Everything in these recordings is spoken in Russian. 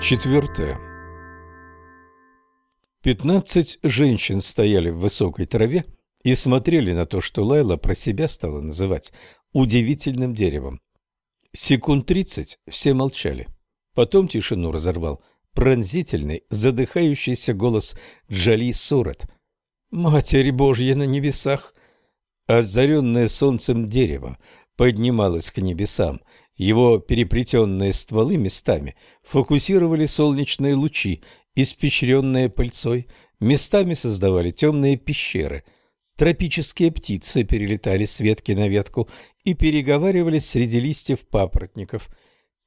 Четвертое. Пятнадцать женщин стояли в высокой траве и смотрели на то, что Лайла про себя стала называть удивительным деревом. Секунд тридцать все молчали. Потом тишину разорвал пронзительный, задыхающийся голос Джали Сурат. «Матерь Божья на небесах!» Озаренное солнцем дерево поднималось к небесам, его переплетенные стволы местами фокусировали солнечные лучи, испещренные пыльцой, местами создавали темные пещеры. Тропические птицы перелетали с ветки на ветку и переговаривались среди листьев папоротников.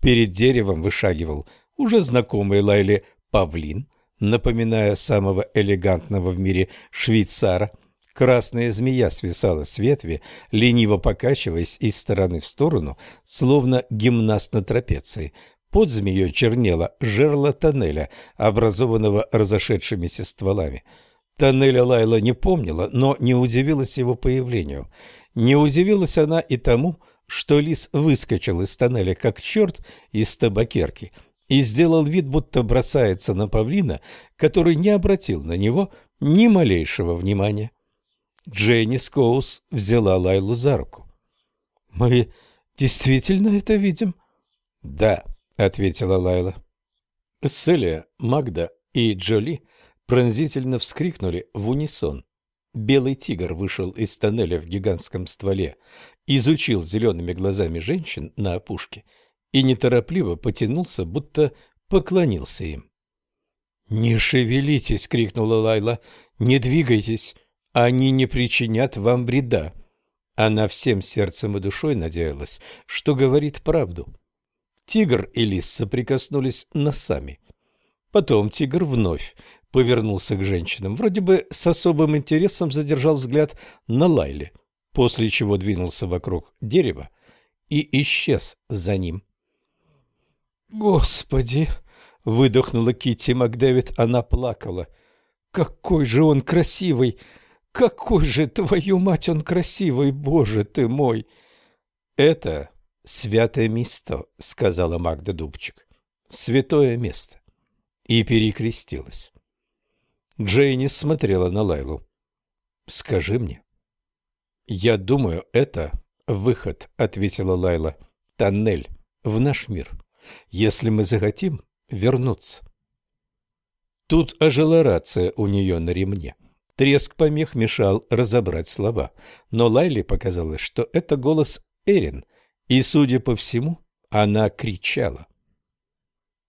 Перед деревом вышагивал уже знакомый Лайле павлин, напоминая самого элегантного в мире швейцара – Красная змея свисала с ветви, лениво покачиваясь из стороны в сторону, словно гимнаст на трапеции. Под змеей чернело жерло тоннеля, образованного разошедшимися стволами. Тоннеля Лайла не помнила, но не удивилась его появлению. Не удивилась она и тому, что лис выскочил из тоннеля, как черт из табакерки, и сделал вид, будто бросается на павлина, который не обратил на него ни малейшего внимания. Дженни Скоус взяла Лайлу за руку. «Мы действительно это видим?» «Да», — ответила Лайла. Селия, Магда и Джоли пронзительно вскрикнули в унисон. Белый тигр вышел из тоннеля в гигантском стволе, изучил зелеными глазами женщин на опушке и неторопливо потянулся, будто поклонился им. «Не шевелитесь!» — крикнула Лайла. «Не двигайтесь! Они не причинят вам вреда. Она всем сердцем и душой надеялась, что говорит правду. Тигр и лис соприкоснулись носами. Потом тигр вновь повернулся к женщинам, вроде бы с особым интересом задержал взгляд на Лайле, после чего двинулся вокруг дерева и исчез за ним. «Господи!» — выдохнула Китти Макдэвид, она плакала. «Какой же он красивый! Какой же, твою мать, он красивый, боже ты мой! Это святое место, сказала Магда Дубчик. Святое место. И перекрестилась. Джейни смотрела на Лайлу. Скажи мне. Я думаю, это выход, ответила Лайла. Тоннель в наш мир. Если мы захотим вернуться. Тут ожила рация у нее на ремне. Треск помех мешал разобрать слова, но Лайле показалось, что это голос Эрин, и, судя по всему, она кричала.